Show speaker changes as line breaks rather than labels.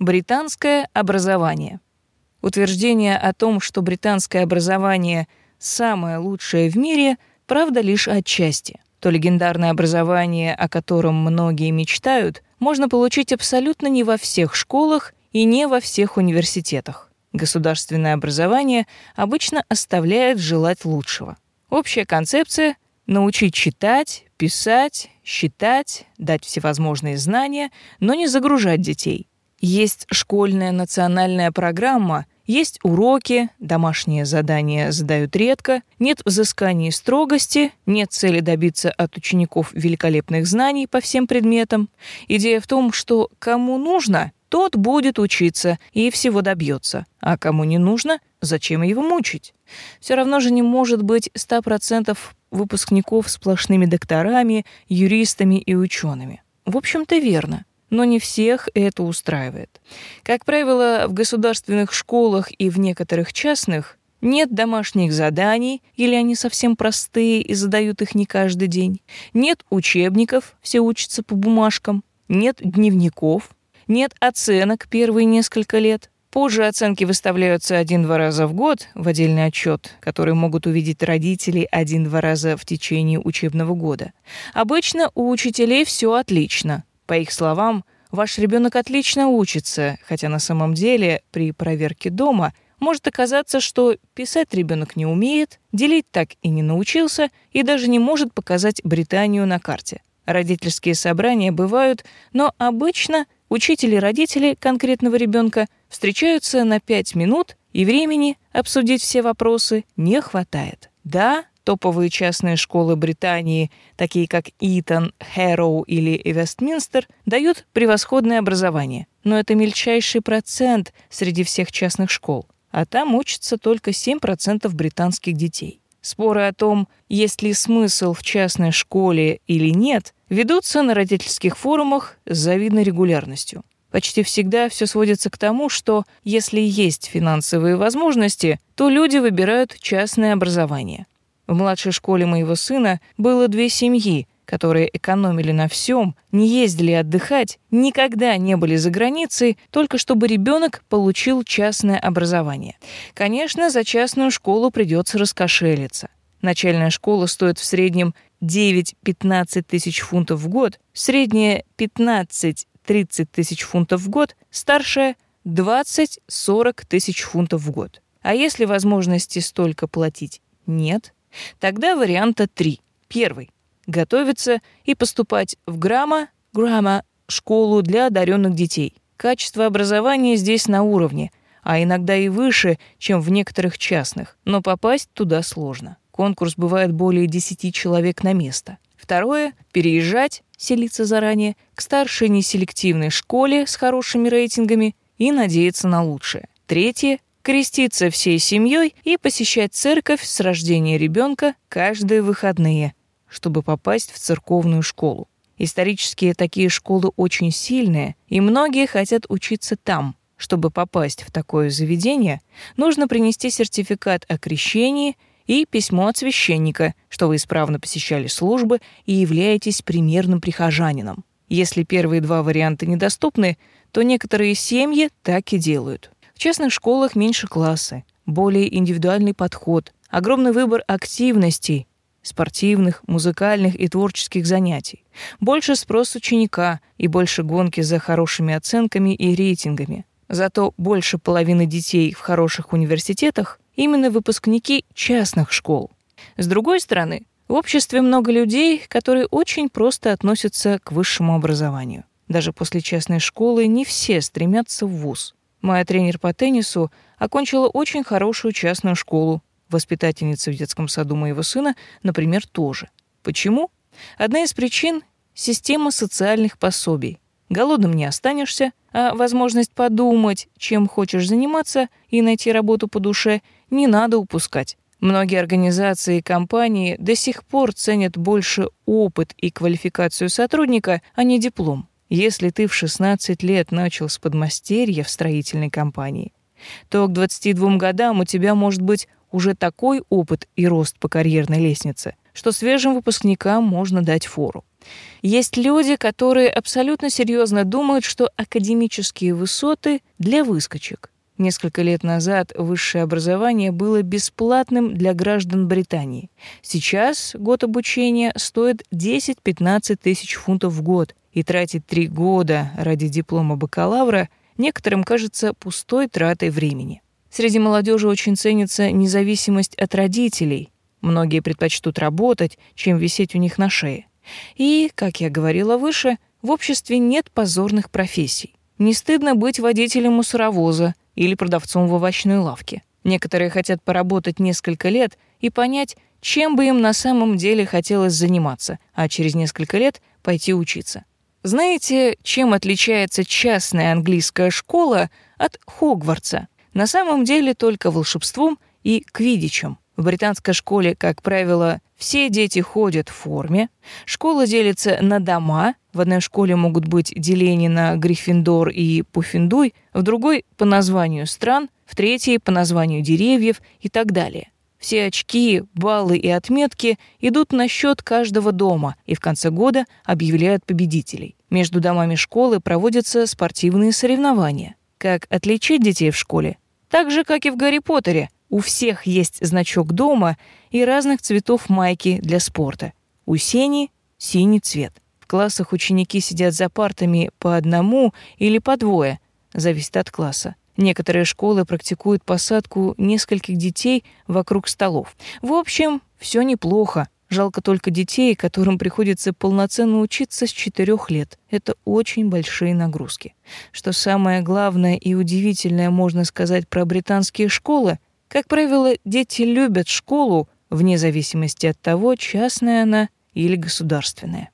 Британское образование. Утверждение о том, что британское образование самое лучшее в мире, правда лишь отчасти. То легендарное образование, о котором многие мечтают, можно получить абсолютно не во всех школах и не во всех университетах. Государственное образование обычно оставляет желать лучшего. Общая концепция — научить читать, писать, считать, дать всевозможные знания, но не загружать детей. Есть школьная национальная программа, есть уроки, домашние задания задают редко, нет взысканий строгости, нет цели добиться от учеников великолепных знаний по всем предметам. Идея в том, что кому нужно, тот будет учиться и всего добьется, а кому не нужно, зачем его мучить? Все равно же не может быть 100% выпускников сплошными докторами, юристами и учеными. В общем-то, верно но не всех это устраивает. Как правило, в государственных школах и в некоторых частных нет домашних заданий, или они совсем простые и задают их не каждый день. Нет учебников, все учатся по бумажкам. Нет дневников. Нет оценок первые несколько лет. Позже оценки выставляются один-два раза в год в отдельный отчет, который могут увидеть родители один-два раза в течение учебного года. Обычно у учителей все отлично. По их словам, ваш ребенок отлично учится, хотя на самом деле при проверке дома может оказаться, что писать ребенок не умеет, делить так и не научился и даже не может показать Британию на карте. Родительские собрания бывают, но обычно учитель и родители конкретного ребенка встречаются на 5 минут, и времени обсудить все вопросы не хватает. Да, Топовые частные школы Британии, такие как Итон, Хэроу или Вестминстер, дают превосходное образование. Но это мельчайший процент среди всех частных школ. А там учатся только 7% британских детей. Споры о том, есть ли смысл в частной школе или нет, ведутся на родительских форумах с завидной регулярностью. Почти всегда все сводится к тому, что если есть финансовые возможности, то люди выбирают частное образование. В младшей школе моего сына было две семьи, которые экономили на всем, не ездили отдыхать, никогда не были за границей, только чтобы ребенок получил частное образование. Конечно, за частную школу придется раскошелиться. Начальная школа стоит в среднем 9-15 тысяч фунтов в год, средняя 15-30 тысяч фунтов в год, старшая 20-40 тысяч фунтов в год. А если возможности столько платить нет, Тогда варианта три. Первый. Готовиться и поступать в грамма, грамма, школу для одаренных детей. Качество образования здесь на уровне, а иногда и выше, чем в некоторых частных, но попасть туда сложно. Конкурс бывает более 10 человек на место. Второе — переезжать, селиться заранее, к старшей неселективной школе с хорошими рейтингами и надеяться на лучшее. Третье креститься всей семьей и посещать церковь с рождения ребенка каждые выходные, чтобы попасть в церковную школу. Исторические такие школы очень сильные, и многие хотят учиться там. Чтобы попасть в такое заведение, нужно принести сертификат о крещении и письмо от священника, что вы исправно посещали службы и являетесь примерным прихожанином. Если первые два варианта недоступны, то некоторые семьи так и делают. В частных школах меньше классы, более индивидуальный подход, огромный выбор активностей, спортивных, музыкальных и творческих занятий, больше спрос ученика и больше гонки за хорошими оценками и рейтингами. Зато больше половины детей в хороших университетах именно выпускники частных школ. С другой стороны, в обществе много людей, которые очень просто относятся к высшему образованию. Даже после частной школы не все стремятся в вуз. Моя тренер по теннису окончила очень хорошую частную школу. Воспитательница в детском саду моего сына, например, тоже. Почему? Одна из причин — система социальных пособий. Голодным не останешься, а возможность подумать, чем хочешь заниматься и найти работу по душе, не надо упускать. Многие организации и компании до сих пор ценят больше опыт и квалификацию сотрудника, а не диплом. Если ты в 16 лет начал с подмастерья в строительной компании, то к 22 годам у тебя может быть уже такой опыт и рост по карьерной лестнице, что свежим выпускникам можно дать фору. Есть люди, которые абсолютно серьезно думают, что академические высоты для выскочек. Несколько лет назад высшее образование было бесплатным для граждан Британии. Сейчас год обучения стоит 10-15 тысяч фунтов в год, и тратить три года ради диплома бакалавра некоторым кажется пустой тратой времени. Среди молодежи очень ценится независимость от родителей. Многие предпочтут работать, чем висеть у них на шее. И, как я говорила выше, в обществе нет позорных профессий. Не стыдно быть водителем мусоровоза или продавцом в овощной лавке. Некоторые хотят поработать несколько лет и понять, чем бы им на самом деле хотелось заниматься, а через несколько лет пойти учиться. Знаете, чем отличается частная английская школа от Хогвартса? На самом деле только волшебством и квидичем. В британской школе, как правило, все дети ходят в форме. Школа делится на дома. В одной школе могут быть деления на Гриффиндор и Пуффиндуй, в другой — по названию стран, в третьей — по названию деревьев и так далее. Все очки, баллы и отметки идут на счет каждого дома и в конце года объявляют победителей. Между домами школы проводятся спортивные соревнования. Как отличить детей в школе? Так же, как и в Гарри Поттере. У всех есть значок дома и разных цветов майки для спорта. У Сени — синий цвет. В классах ученики сидят за партами по одному или по двое, зависит от класса. Некоторые школы практикуют посадку нескольких детей вокруг столов. В общем, все неплохо. Жалко только детей, которым приходится полноценно учиться с четырех лет. Это очень большие нагрузки. Что самое главное и удивительное можно сказать про британские школы, как правило, дети любят школу вне зависимости от того, частная она или государственная.